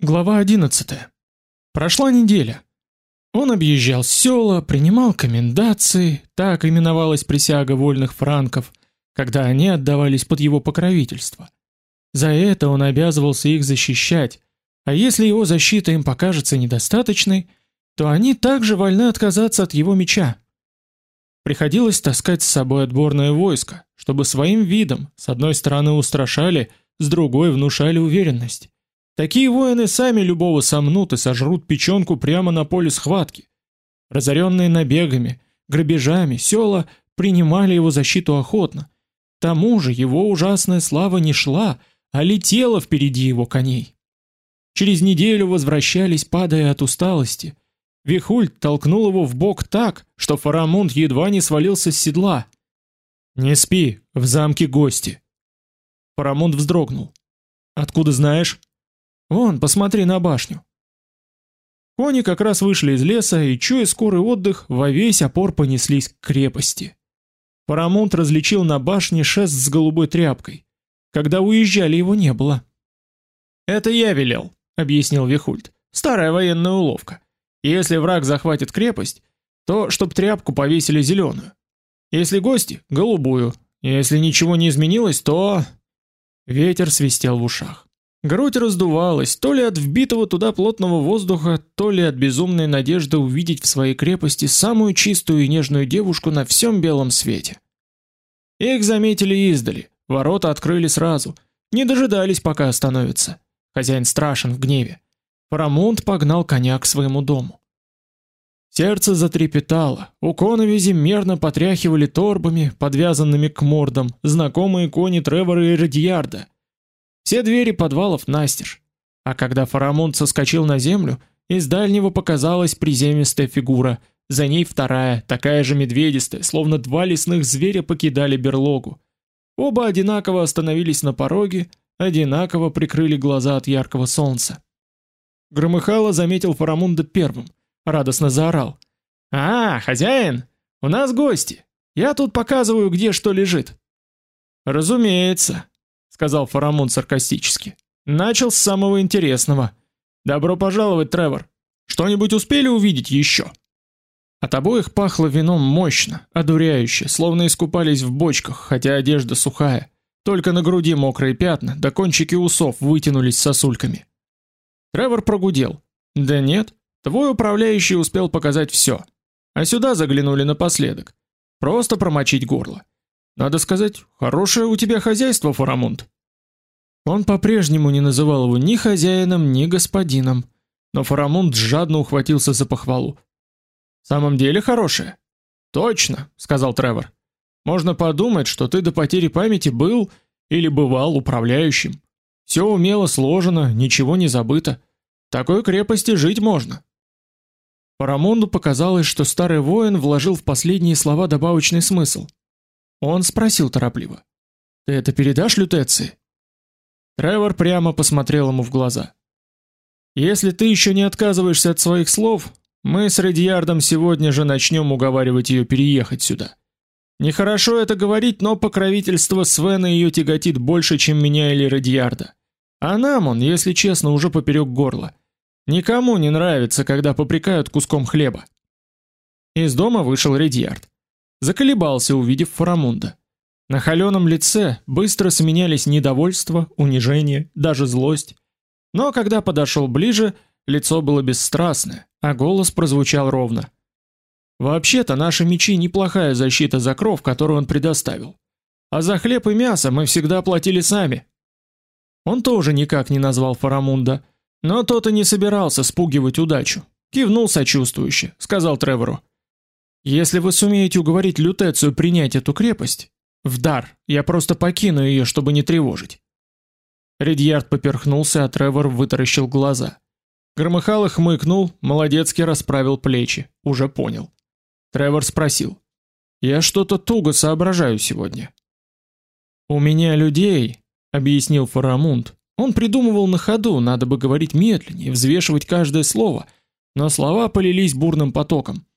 Глава 11. Прошла неделя. Он объезжал села, принимал комендации, так именовалась присяга вольных франков, когда они отдавались под его покровительство. За это он обязывался их защищать, а если его защита им покажется недостаточной, то они также вольны отказаться от его меча. Приходилось таскать с собой отборное войско, чтобы своим видом с одной стороны устрашали, с другой внушали уверенность. Такие воины сами любого сомнут и сожрут печенку прямо на поле схватки. Разоренные набегами, грабежами, села принимали его защиту охотно. К тому же его ужасная слава не шла, а летела впереди его коней. Через неделю возвращались, падая от усталости. Вихульт толкнул его в бок так, что Фарамунд едва не свалился с седла. «Не спи, в замке гости». Фарамунд вздрогнул. «Откуда знаешь?» Вон, посмотри на башню. Кони как раз вышли из леса и, чуя скорый отдых, во весь опор понеслись к крепости. Парамонт различил на башне шест с голубой тряпкой. Когда уезжали, его не было. «Это я велел», — объяснил Вихульт. «Старая военная уловка. Если враг захватит крепость, то чтоб тряпку повесили зеленую. Если гости — голубую. Если ничего не изменилось, то...» Ветер свистел в ушах. Грудь раздувалась, то ли от вбитого туда плотного воздуха, то ли от безумной надежды увидеть в своей крепости самую чистую и нежную девушку на всем белом свете. Их заметили издали, ворота открыли сразу, не дожидались, пока остановится. Хозяин страшен в гневе. Парамонт погнал коня к своему дому. Сердце затрепетало, у коновизи мерно потряхивали торбами, подвязанными к мордам, знакомые кони Тревора и Радиарда — все двери подвалов настежь. А когда Фарамунд соскочил на землю, из дальнего показалась приземистая фигура, за ней вторая, такая же медведистая, словно два лесных зверя покидали берлогу. Оба одинаково остановились на пороге, одинаково прикрыли глаза от яркого солнца. Громыхало заметил Фарамунда первым, радостно заорал: "А, хозяин, у нас гости. Я тут показываю, где что лежит". "Разумеется", сказал Фарамон саркастически. Начал с самого интересного. Добро пожаловать, Тревор. Что-нибудь успели увидеть еще? От обоих пахло вином мощно, одуряюще, словно искупались в бочках, хотя одежда сухая. Только на груди мокрые пятна, да кончики усов вытянулись сосульками. Тревор прогудел: "Да нет, твой управляющий успел показать все. А сюда заглянули напоследок. Просто промочить горло. Надо сказать, хорошее у тебя хозяйство, Фарамунд. Он по-прежнему не называл его ни хозяином, ни господином, но Фарамунд жадно ухватился за похвалу. В самом деле хорошее. Точно, сказал Тревор. Можно подумать, что ты до потери памяти был или бывал управляющим. Все умело сложено, ничего не забыто. В такой крепости жить можно. Фарамунду показалось, что старый воин вложил в последние слова добавочный смысл. Он спросил торопливо: "Ты это передашь Лютеции?" Тревор прямо посмотрел ему в глаза. "Если ты еще не отказываешься от своих слов, мы с Редьярдом сегодня же начнем уговаривать ее переехать сюда. Нехорошо это говорить, но покровительство Свена ее тяготит больше, чем меня или Редьярда. А нам он, если честно, уже поперек горла. Никому не нравится, когда попрекают куском хлеба". Из дома вышел Редьярд. Заколебался, увидев Фарамунда. На холеном лице быстро сменялись недовольство, унижение, даже злость. Но когда подошел ближе, лицо было бесстрастное, а голос прозвучал ровно. Вообще-то наши мечи неплохая защита за кров, которую он предоставил. А за хлеб и мясо мы всегда платили сами. Он тоже никак не назвал Фарамунда, но тот и не собирался спугивать удачу. Кивнул сочувствующе, сказал Тревору: если вы сумеете уговорить Лютецию принять эту крепость, в дар, я просто покину ее, чтобы не тревожить. Редьярд поперхнулся, а Тревор вытаращил глаза. Громыхало хмыкнул, молодецки расправил плечи, уже понял. Тревор спросил: "Я что-то туго соображаю сегодня". "У меня людей", объяснил Фарамунд. Он придумывал на ходу, надо бы говорить медленнее, взвешивать каждое слово, но слова полились бурным потоком.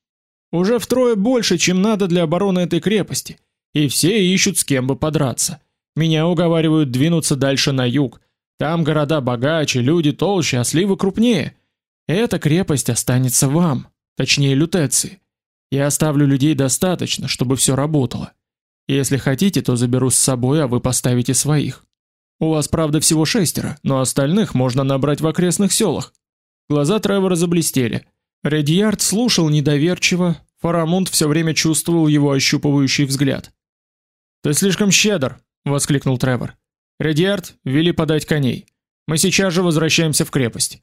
Уже втрое больше, чем надо для обороны этой крепости, и все ищут с кем бы подраться. Меня уговаривают двинуться дальше на юг. Там города богаче, люди толще, а сливы крупнее. Эта крепость останется вам, точнее лютеции. Я оставлю людей достаточно, чтобы все работало. Если хотите, то заберу с собой, а вы поставите своих. У вас, правда, всего шестеро, но остальных можно набрать в окрестных селах. Глаза Тревора заблестели. Редьярд слушал недоверчиво, Фарамунд все время чувствовал его ощупывающий взгляд. "Ты слишком щедр", воскликнул Тревор. "Редьярд, вели подать коней. Мы сейчас же возвращаемся в крепость.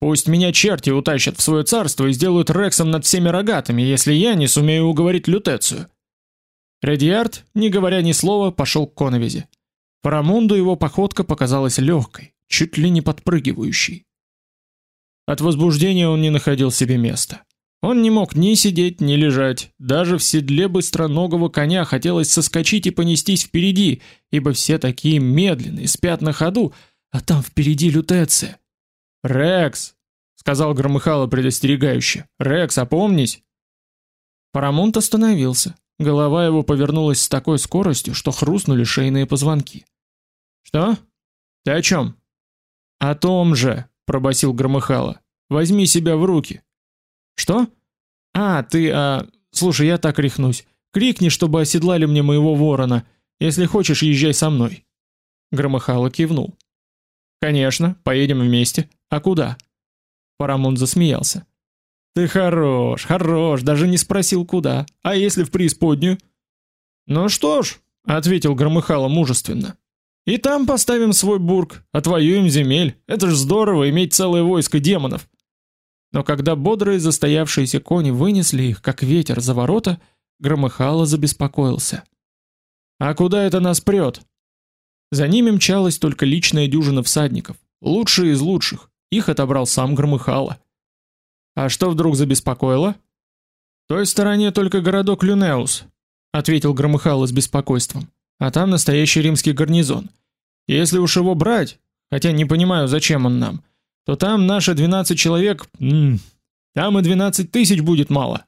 Пусть меня черти утащат в свое царство и сделают рексом над всеми рогатыми, если я не сумею уговорить лютецию". Редьярд, не говоря ни слова, пошел к коновизе. Фарамунду его походка показалась легкой, чуть ли не подпрыгивающей. От возбуждения он не находил себе места. Он не мог ни сидеть, ни лежать. Даже в седле быстроногого коня хотелось соскочить и понестись впереди, ибо все такие медленные, спят на ходу, а там впереди лютеция. "Рекс", сказал Громыхало предостерегающе. "Рекс, опомнись". Парамонт остановился. Голова его повернулась с такой скоростью, что хрустнули шейные позвонки. "Что? Ты о чем? "О том же", пробасил Громыхало. Возьми себя в руки. Что? А, ты, а, слушай, я так рехнусь. Крикни, чтобы оседлали мне моего ворона. Если хочешь, езжай со мной. Громыхало кивнул. Конечно, поедем вместе. А куда? Парамон засмеялся. Ты хорош, хорош, даже не спросил куда. А если в преисподнюю? Ну что ж, ответил Громыхало мужественно. И там поставим свой бург, отвоюем земель. Это ж здорово иметь целое войско демонов. Но когда бодрые застоявшиеся кони вынесли их, как ветер за ворота, Громыхало забеспокоился. А куда это нас прет? За ними мчалась только личная дюжина всадников, лучшие из лучших. Их отобрал сам Громыхало. А что вдруг забеспокоило? В той стороне только городок Люнеус, ответил Громыхало с беспокойством. А там настоящий римский гарнизон. Если уж его брать, хотя не понимаю, зачем он нам, то там наши 12 человек, там и 12 тысяч будет мало.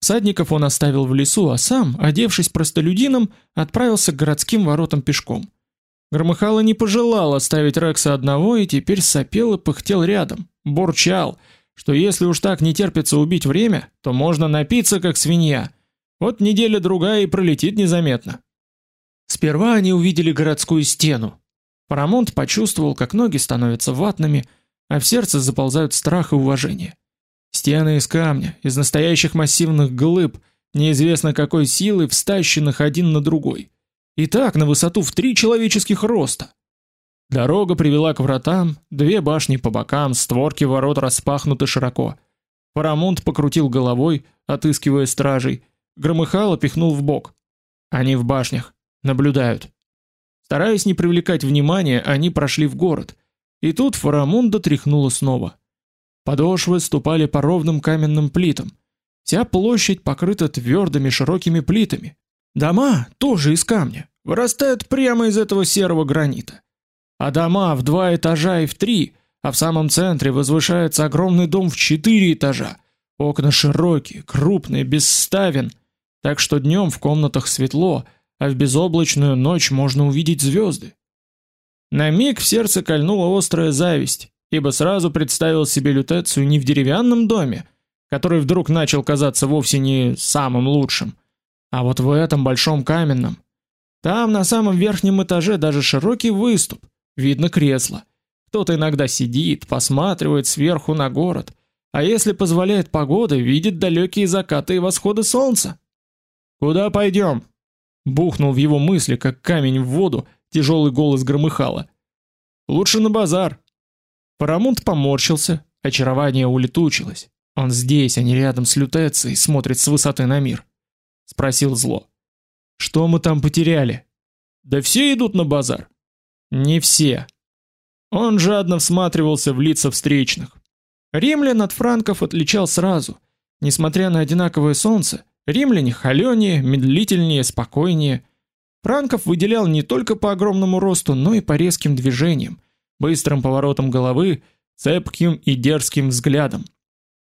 Садников он оставил в лесу, а сам, одевшись простолюдином, отправился к городским воротам пешком. Громыхало не пожелал оставить Рекса одного и теперь сопел и пыхтел рядом, бурчал, что если уж так не терпится убить время, то можно напиться как свинья. Вот неделя другая и пролетит незаметно. Сперва они увидели городскую стену. Парамонт почувствовал, как ноги становятся ватными, а в сердце заползают страх и уважение. Стены из камня, из настоящих массивных глыб, неизвестно какой силы, встащенных один на другой. И так на высоту в три человеческих роста. Дорога привела к вратам, две башни по бокам, створки ворот распахнуты широко. Парамонт покрутил головой, отыскивая стражей. Громыхало пихнул в бок. Они в башнях. Наблюдают. Стараясь не привлекать внимания, они прошли в город. И тут Фарамунда тряхнуло снова. Подошвы ступали по ровным каменным плитам. Вся площадь покрыта твердыми широкими плитами. Дома, тоже из камня, вырастают прямо из этого серого гранита. А дома в два этажа и в три, а в самом центре возвышается огромный дом в четыре этажа. Окна широкие, крупные, без ставен, так что днем в комнатах светло, а в безоблачную ночь можно увидеть звезды. На миг в сердце кольнула острая зависть, ибо сразу представил себе лютецию не в деревянном доме, который вдруг начал казаться вовсе не самым лучшим, а вот в этом большом каменном. Там на самом верхнем этаже даже широкий выступ, видно кресло. Кто-то иногда сидит, посматривает сверху на город, а если позволяет погода, видит далекие закаты и восходы солнца. Куда пойдем? Бухнул в его мысли, как камень в воду, тяжелый голос громыхало. Лучше на базар. Парамонт поморщился, очарование улетучилось. Он здесь, а не рядом с лютецией, смотрит с высоты на мир. Спросил зло. Что мы там потеряли? Да все идут на базар. Не все. Он жадно всматривался в лица встречных. Римлян от франков отличал сразу. Несмотря на одинаковое солнце, Римляне холёнее, медлительнее, спокойнее. Франков выделял не только по огромному росту, но и по резким движениям, быстрым поворотам головы, цепким и дерзким взглядом.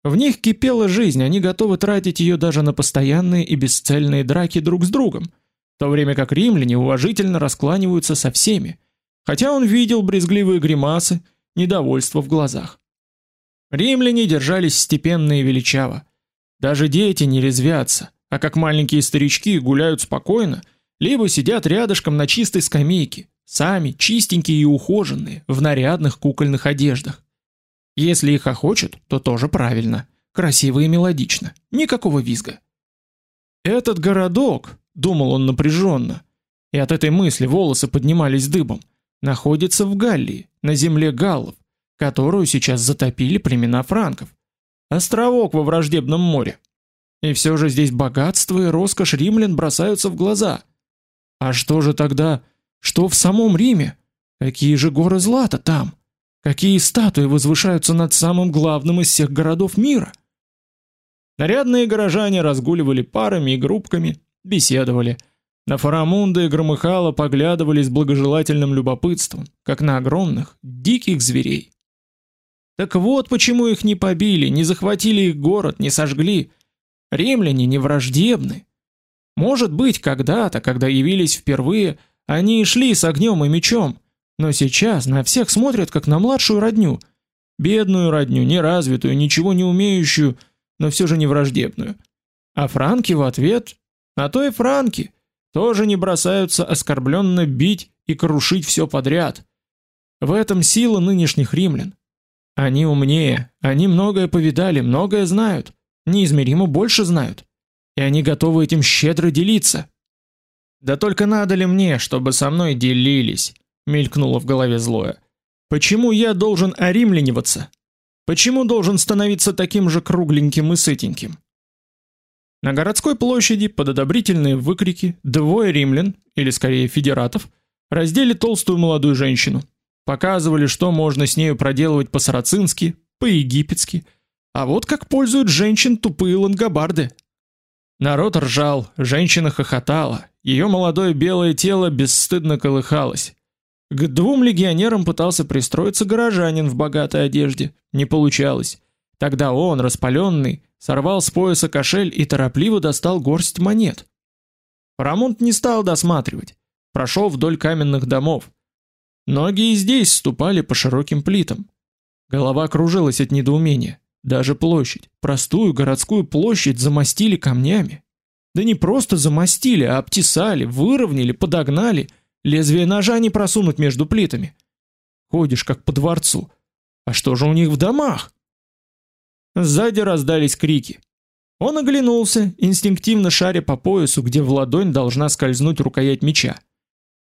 В них кипела жизнь, они готовы тратить ее даже на постоянные и бесцельные драки друг с другом, в то время как римляне уважительно раскланиваются со всеми, хотя он видел брезгливые гримасы, недовольство в глазах. Римляне держались степенно и величаво. Даже дети не резвятся, а как маленькие старички гуляют спокойно, либо сидят рядышком на чистой скамейке, сами чистенькие и ухоженные, в нарядных кукольных одеждах. Если их охочут, то тоже правильно, красиво и мелодично, никакого визга. Этот городок, думал он напряженно, и от этой мысли волосы поднимались дыбом, находится в Галлии, на земле галлов, которую сейчас затопили племена франков. Островок во враждебном море. И все же здесь богатство и роскошь римлян бросаются в глаза. А что же тогда, что в самом Риме? Какие же горы злата там? Какие статуи возвышаются над самым главным из всех городов мира? Нарядные горожане разгуливали парами и группками, беседовали. На Фарамунда и Громыхала поглядывали с благожелательным любопытством, как на огромных, диких зверей. Так вот почему их не побили, не захватили их город, не сожгли. Римляне не враждебны. Может быть, когда-то, когда явились впервые, они и шли с огнем и мечом, но сейчас на всех смотрят как на младшую родню, бедную родню, неразвитую, ничего не умеющую, но все же не враждебную. А франки в ответ, а то и франки, тоже не бросаются оскорбленно бить и крушить все подряд. В этом сила нынешних римлян. Они умнее, они многое повидали, многое знают, неизмеримо больше знают, и они готовы этим щедро делиться. Да только надо ли мне, чтобы со мной делились? мелькнуло в голове злое. Почему я должен оримляниваться? Почему должен становиться таким же кругленьким и сытеньким? На городской площади под одобрительные выкрики двое римлян, или скорее федератов, раздели толстую молодую женщину, показывали, что можно с нею проделывать по-сарацински, по-египетски, а вот как пользуют женщин тупые лангобарды. Народ ржал, женщина хохотала, ее молодое белое тело бесстыдно колыхалось. К двум легионерам пытался пристроиться горожанин в богатой одежде, не получалось. Тогда он, распаленный, сорвал с пояса кошель и торопливо достал горсть монет. Рамонт не стал досматривать, прошел вдоль каменных домов. Ноги и здесь ступали по широким плитам. Голова кружилась от недоумения. Даже площадь, простую городскую площадь замостили камнями. Да не просто замостили, а обтесали, выровняли, подогнали – Лезвие ножа не просунуть между плитами. Ходишь как по дворцу. А что же у них в домах? Сзади раздались крики. Он оглянулся, инстинктивно шаря по поясу, где в ладонь должна скользнуть рукоять меча.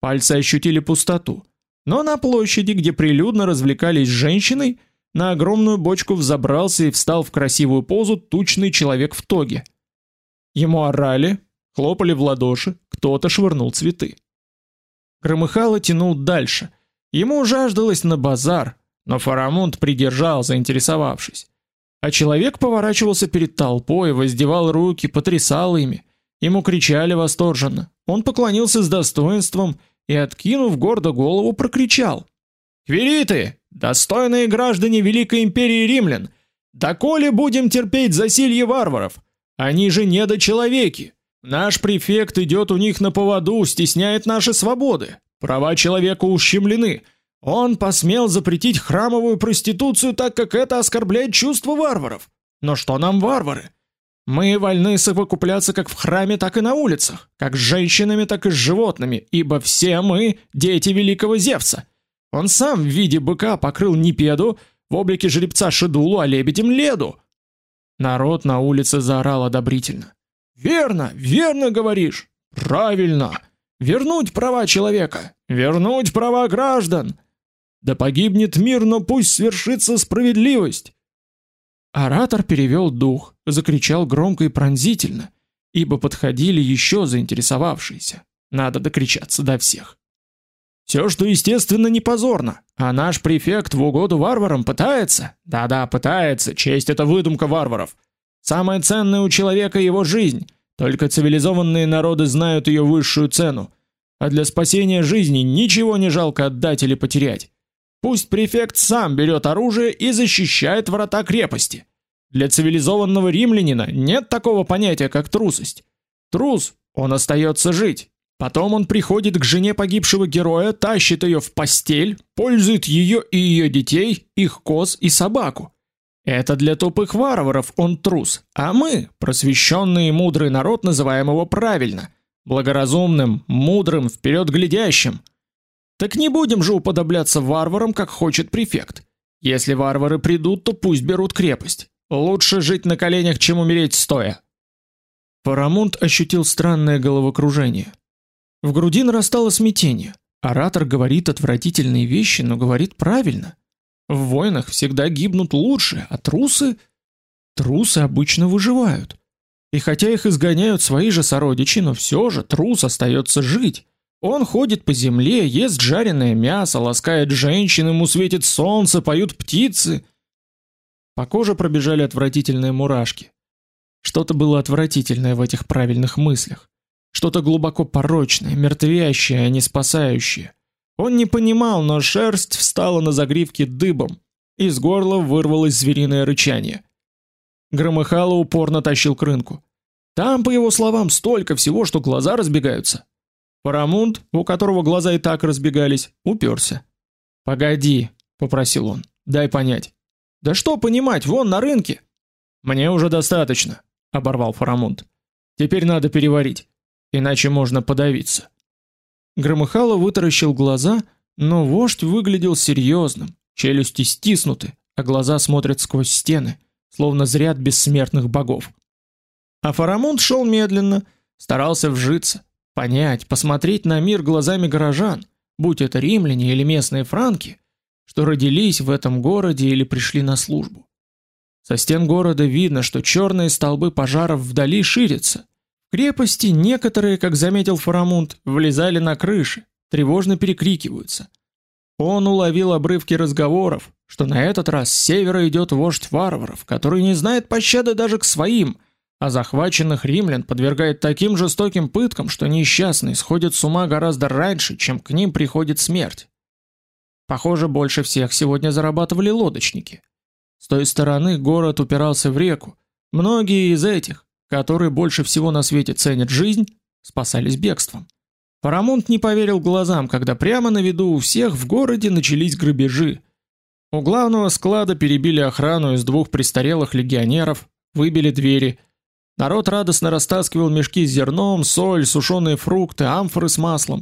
Пальцы ощутили пустоту. Но на площади, где прилюдно развлекались с женщиной, на огромную бочку взобрался и встал в красивую позу тучный человек в тоге. Ему орали, хлопали в ладоши, кто-то швырнул цветы. Громыхало тянул дальше. Ему жаждалось на базар, но Фарамунд придержал, заинтересовавшись. А человек поворачивался перед толпой, воздевал руки, потрясал ими. Ему кричали восторженно. Он поклонился с достоинством и, откинув гордо голову, прокричал: "Квириты, достойные граждане великой империи римлян, доколе будем терпеть засилье варваров? Они же недочеловеки. Наш префект идет у них на поводу, стесняет наши свободы. Права человека ущемлены. Он посмел запретить храмовую проституцию, так как это оскорбляет чувства варваров. Но что нам варвары? Мы вольны совокупляться как в храме, так и на улицах, как с женщинами, так и с животными, ибо все мы дети великого Зевса. Он сам в виде быка покрыл Непеду, в облике жеребца Шедулу, а лебедем Леду. Народ на улице заорал одобрительно. Верно, верно говоришь. Правильно. Вернуть права человека, вернуть права граждан. Да погибнет мир, но пусть свершится справедливость. Оратор перевел дух, закричал громко и пронзительно, ибо подходили еще заинтересовавшиеся. Надо докричаться до всех. Все, что естественно, не позорно, а наш префект в угоду варварам пытается. Да-да, пытается. Честь это выдумка варваров. Самое ценное у человека его жизнь. Только цивилизованные народы знают ее высшую цену. А для спасения жизни ничего не жалко отдать или потерять. Пусть префект сам берет оружие и защищает врата крепости. Для цивилизованного римлянина нет такого понятия, как трусость. Трус, он остается жить. Потом он приходит к жене погибшего героя, тащит ее в постель, пользует ее и ее детей, их коз и собаку. Это для тупых варваров он трус, а мы, просвещенный и мудрый народ, называем его правильно, благоразумным, мудрым, вперед глядящим. Так не будем же уподобляться варварам, как хочет префект. Если варвары придут, то пусть берут крепость. Лучше жить на коленях, чем умереть стоя. Парамонт ощутил странное головокружение. В груди нарастало смятение. Оратор говорит отвратительные вещи, но говорит правильно. В войнах всегда гибнут лучшие, а трусы трусы обычно выживают. И хотя их изгоняют свои же сородичи, но все же трус остается жить. Он ходит по земле, ест жареное мясо, ласкает женщин, ему светит солнце, поют птицы. По коже пробежали отвратительные мурашки. Что-то было отвратительное в этих правильных мыслях что-то глубоко порочное, мертвящее, а не спасающее. Он не понимал, но шерсть встала на загривке дыбом, из горла вырвалось звериное рычание. Громыхало упорно тащил к рынку. Там, по его словам, столько всего, что глаза разбегаются. Парамунд, у которого глаза и так разбегались, уперся. "Погоди", попросил он. "Дай понять". "Да что понимать, вон на рынке". "Мне уже достаточно", оборвал Фарамунд. "Теперь надо переварить" иначе можно подавиться. Громыхало вытаращил глаза, но вождь выглядел серьезным, челюсти стиснуты, а глаза смотрят сквозь стены, словно зряд бессмертных богов. А Фарамунд шел медленно, старался вжиться, понять, посмотреть на мир глазами горожан, будь это римляне или местные франки, что родились в этом городе или пришли на службу. Со стен города видно, что черные столбы пожаров вдали ширятся, крепости некоторые, как заметил Фарамунд, влезали на крыши, тревожно перекрикиваются. Он уловил обрывки разговоров, что на этот раз с севера идет вождь варваров, который не знает пощады даже к своим, а захваченных римлян подвергает таким жестоким пыткам, что несчастные сходят с ума гораздо раньше, чем к ним приходит смерть. Похоже, больше всех сегодня зарабатывали лодочники. С той стороны город упирался в реку. Многие из этих, которые больше всего на свете ценят жизнь, спасались бегством. Парамонт не поверил глазам, когда прямо на виду у всех в городе начались грабежи. У главного склада перебили охрану из двух престарелых легионеров, выбили двери. Народ радостно растаскивал мешки с зерном, соль, сушеные фрукты, амфоры с маслом.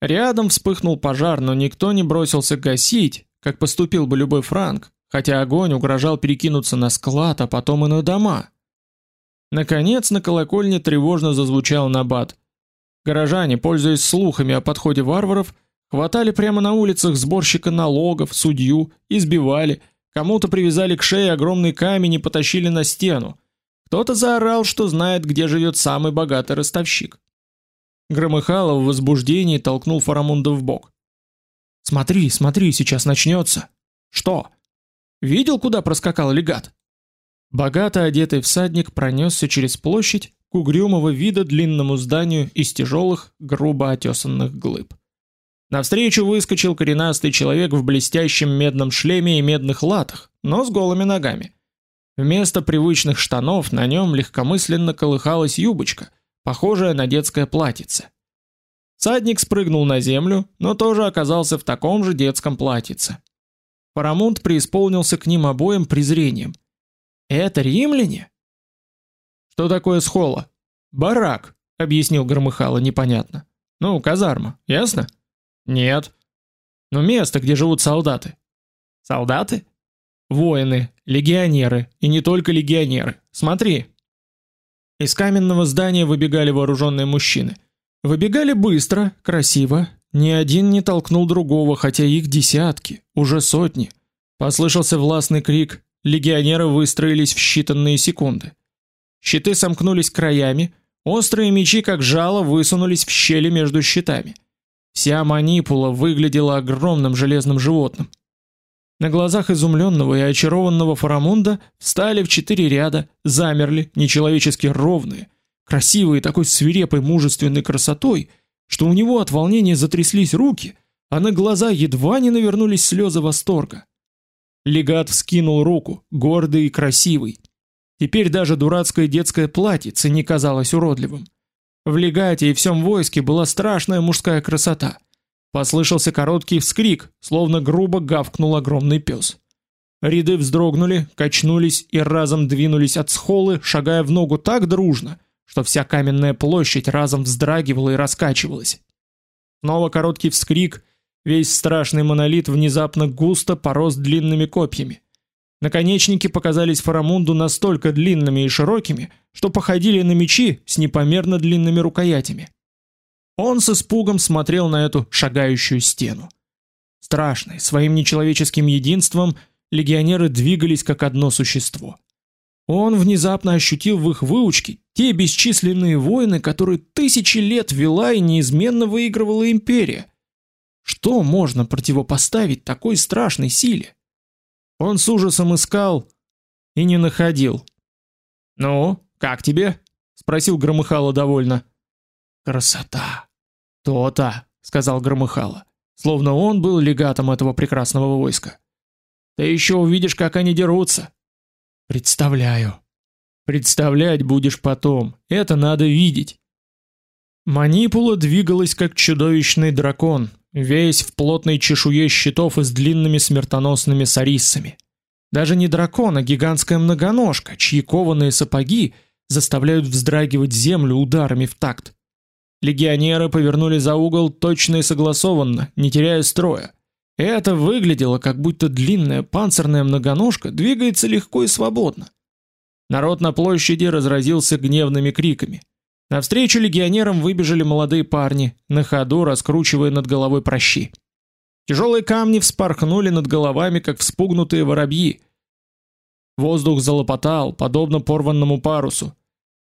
Рядом вспыхнул пожар, но никто не бросился гасить, как поступил бы любой франк, хотя огонь угрожал перекинуться на склад, а потом и на дома. Наконец на колокольне тревожно зазвучал набат. Горожане, пользуясь слухами о подходе варваров, хватали прямо на улицах сборщика налогов, судью, избивали, кому-то привязали к шее огромный камень и потащили на стену. Кто-то заорал, что знает, где живет самый богатый ростовщик. Громыхало в возбуждении толкнул Фарамунда в бок. Смотри, смотри, сейчас начнется. Что? Видел, куда проскакал легат? Богато одетый всадник пронесся через площадь к угрюмого вида длинному зданию из тяжелых, грубо отесанных глыб. Навстречу выскочил коренастый человек в блестящем медном шлеме и медных латах, но с голыми ногами. Вместо привычных штанов на нем легкомысленно колыхалась юбочка, похожая на детское платьице. Садник спрыгнул на землю, но тоже оказался в таком же детском платьице. Парамунд преисполнился к ним обоим презрением. Это римляне? Что такое схола? Барак, объяснил Громыхало непонятно. Ну, казарма, ясно? Нет. Но место, где живут солдаты. Солдаты? Воины, легионеры, и не только легионеры. Смотри. Из каменного здания выбегали вооруженные мужчины. Выбегали быстро, красиво, ни один не толкнул другого, хотя их десятки, уже сотни. Послышался властный крик: Легионеры выстроились в считанные секунды. Щиты сомкнулись краями, острые мечи как жало высунулись в щели между щитами. Вся манипула выглядела огромным железным животным. На глазах изумленного и очарованного Фарамунда встали в четыре ряда, замерли, нечеловечески ровные, красивые такой свирепой мужественной красотой, что у него от волнения затряслись руки, а на глаза едва не навернулись слезы восторга. Легат вскинул руку, гордый и красивый. Теперь даже дурацкое детское платьице не казалось уродливым. В легате и всем войске была страшная мужская красота. Послышался короткий вскрик, словно грубо гавкнул огромный пес. Ряды вздрогнули, качнулись и разом двинулись от схолы, шагая в ногу так дружно, что вся каменная площадь разом вздрагивала и раскачивалась. Снова короткий вскрик, весь страшный монолит внезапно густо порос длинными копьями. Наконечники показались Фарамунду настолько длинными и широкими, что походили на мечи с непомерно длинными рукоятями. Он с испугом смотрел на эту шагающую стену. Страшный, своим нечеловеческим единством легионеры двигались как одно существо. Он внезапно ощутил в их выучке те бесчисленные войны, которые тысячи лет вела и неизменно выигрывала империя. Что можно противопоставить такой страшной силе? Он с ужасом искал и не находил. "Ну, как тебе?" спросил Громыхало довольно. "Красота. То-то", сказал Громыхало, словно он был легатом этого прекрасного войска. "Ты еще увидишь, как они дерутся". Представляю. Представлять будешь потом. Это надо видеть. Манипула двигалась как чудовищный дракон, весь в плотной чешуе щитов и с длинными смертоносными сариссами. Даже не дракон, а гигантская многоножка, чьи кованые сапоги заставляют вздрагивать землю ударами в такт. Легионеры повернули за угол точно и согласованно, не теряя строя. Это выглядело, как будто длинная панцирная многоножка двигается легко и свободно. Народ на площади разразился гневными криками. Навстречу легионерам выбежали молодые парни, на ходу раскручивая над головой прощи. Тяжелые камни вспорхнули над головами, как вспугнутые воробьи. Воздух залопотал, подобно порванному парусу.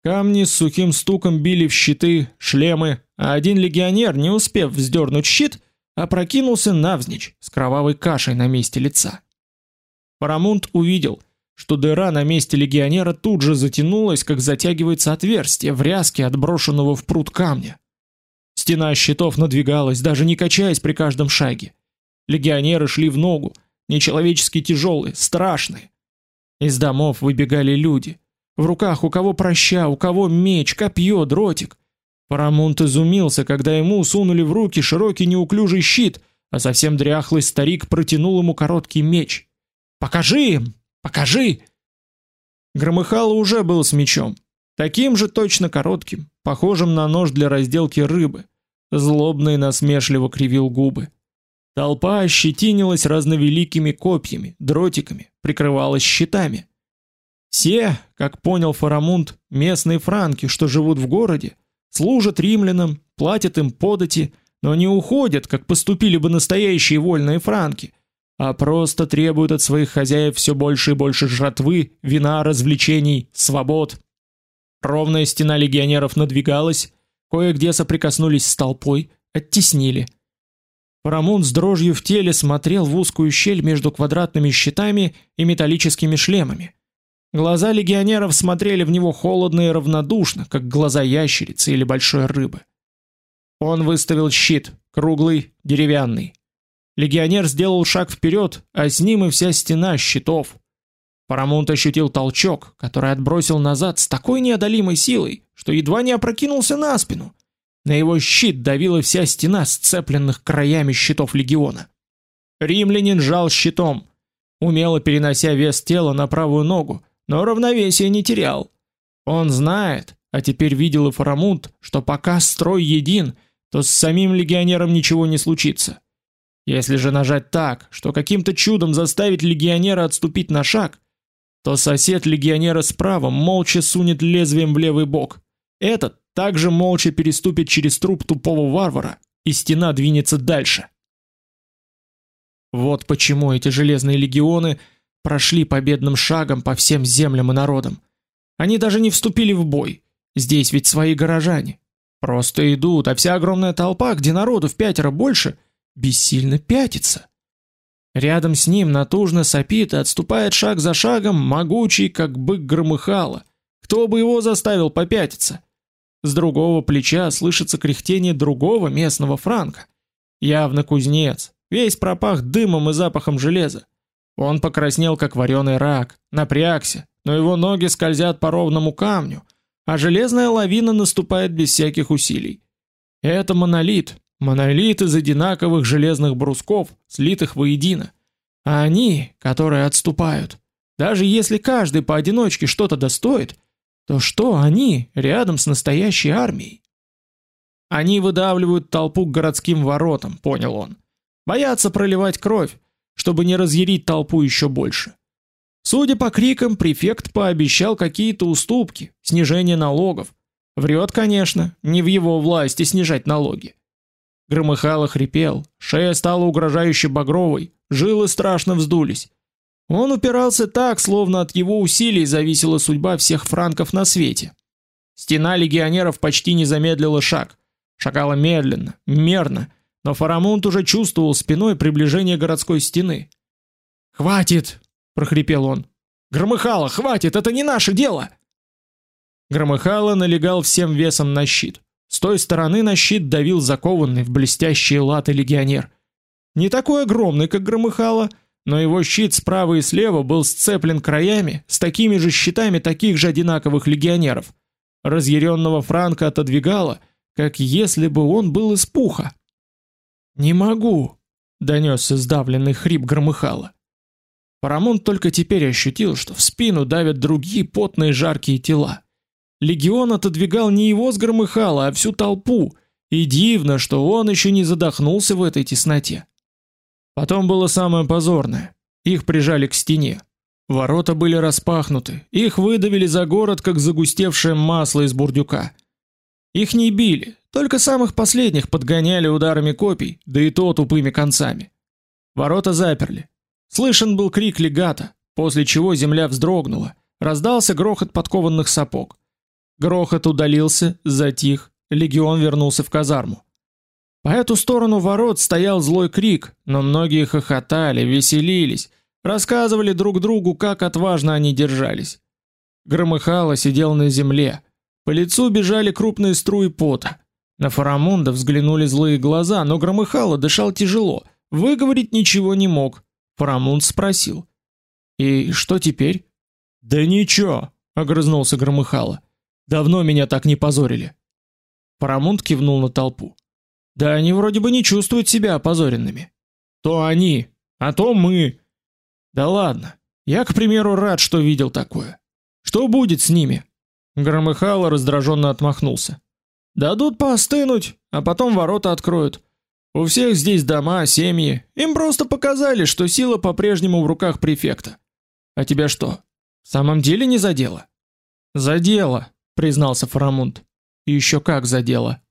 Камни с сухим стуком били в щиты, шлемы, а один легионер, не успев вздернуть щит, опрокинулся навзничь с кровавой кашей на месте лица. Парамунт увидел, что дыра на месте легионера тут же затянулась, как затягивается отверстие в ряске отброшенного в пруд камня. Стена щитов надвигалась, даже не качаясь при каждом шаге. Легионеры шли в ногу, нечеловечески тяжелые, страшные. Из домов выбегали люди. В руках у кого проща, у кого меч, копье, дротик. Парамунт изумился, когда ему сунули в руки широкий неуклюжий щит, а совсем дряхлый старик протянул ему короткий меч. «Покажи им!» Покажи. Громыхало уже был с мечом, таким же точно коротким, похожим на нож для разделки рыбы. Злобно и насмешливо кривил губы. Толпа ощетинилась разновеликими копьями, дротиками, прикрывалась щитами. Все, как понял Фарамунд, местные франки, что живут в городе, служат римлянам, платят им подати, но не уходят, как поступили бы настоящие вольные франки, а просто требуют от своих хозяев все больше и больше жратвы, вина, развлечений, свобод. Ровная стена легионеров надвигалась, кое-где соприкоснулись с толпой, оттеснили. Парамон с дрожью в теле смотрел в узкую щель между квадратными щитами и металлическими шлемами. Глаза легионеров смотрели в него холодно и равнодушно, как глаза ящерицы или большой рыбы. Он выставил щит, круглый, деревянный. Легионер сделал шаг вперед, а с ним и вся стена щитов. Парамонт ощутил толчок, который отбросил назад с такой неодолимой силой, что едва не опрокинулся на спину. На его щит давила вся стена сцепленных краями щитов легиона. Римлянин жал щитом, умело перенося вес тела на правую ногу, но равновесие не терял. Он знает, а теперь видел и Фарамунд, что пока строй един, то с самим легионером ничего не случится. Если же нажать так, что каким-то чудом заставить легионера отступить на шаг, то сосед легионера справа молча сунет лезвием в левый бок. Этот также молча переступит через труп тупого варвара, и стена двинется дальше. Вот почему эти железные легионы прошли победным шагом по всем землям и народам. Они даже не вступили в бой. Здесь ведь свои горожане. Просто идут, а вся огромная толпа, где народу в пятеро больше, бессильно пятится. Рядом с ним натужно сопит и отступает шаг за шагом, могучий, как бык громыхало. Кто бы его заставил попятиться? С другого плеча слышится кряхтение другого местного франка. Явно кузнец, весь пропах дымом и запахом железа. Он покраснел, как вареный рак, напрягся, но его ноги скользят по ровному камню. а железная лавина наступает без всяких усилий. Это монолит, монолит из одинаковых железных брусков, слитых воедино. А они, которые отступают, даже если каждый поодиночке что-то достоит, то что они рядом с настоящей армией? Они выдавливают толпу к городским воротам, понял он. Боятся проливать кровь, чтобы не разъярить толпу еще больше. Судя по крикам, префект пообещал какие-то уступки, снижение налогов. Врет, конечно, не в его власти снижать налоги. Громыхало хрипел, шея стала угрожающе багровой, жилы страшно вздулись. Он упирался так, словно от его усилий зависела судьба всех франков на свете. Стена легионеров почти не замедлила шаг. Шагала медленно, мерно, но Фарамунд уже чувствовал спиной приближение городской стены. "Хватит", прохрипел он. "Громыхало, хватит, это не наше дело". Громыхало налегал всем весом на щит. С той стороны на щит давил закованный в блестящие латы легионер. Не такой огромный, как Громыхало, но его щит справа и слева был сцеплен краями с такими же щитами таких же одинаковых легионеров. Разъяренного Франка отодвигало, как если бы он был из пуха. «Не могу», — донесся сдавленный хрип Громыхала. Парамонт только теперь ощутил, что в спину давят другие потные жаркие тела. Легион отодвигал не его с Громыхала, а всю толпу, и дивно, что он еще не задохнулся в этой тесноте. Потом было самое позорное. Их прижали к стене. Ворота были распахнуты, их выдавили за город, как загустевшее масло из бурдюка. Их не били, только самых последних подгоняли ударами копий, да и то тупыми концами. Ворота заперли. Слышен был крик легата, после чего земля вздрогнула, раздался грохот подкованных сапог. Грохот удалился, затих, легион вернулся в казарму. По эту сторону ворот стоял злой крик, но многие хохотали, веселились, рассказывали друг другу, как отважно они держались. Громыхало сидел на земле. По лицу бежали крупные струи пота. На Фарамунда взглянули злые глаза, но Громыхало дышал тяжело, выговорить ничего не мог. Фарамунд спросил: "И что теперь?" "Да ничего", огрызнулся Громыхало. "Давно меня так не позорили". Фарамунд кивнул на толпу. Да они вроде бы не чувствуют себя опозоренными. То они, а то мы. Да ладно. Я, к примеру, рад, что видел такое. Что будет с ними? Громыхало раздраженно отмахнулся. Дадут поостынуть, а потом ворота откроют. У всех здесь дома, семьи. Им просто показали, что сила по-прежнему в руках префекта. А тебя что? В самом деле не задело? Задело, признался Фарамунд. И еще как задело.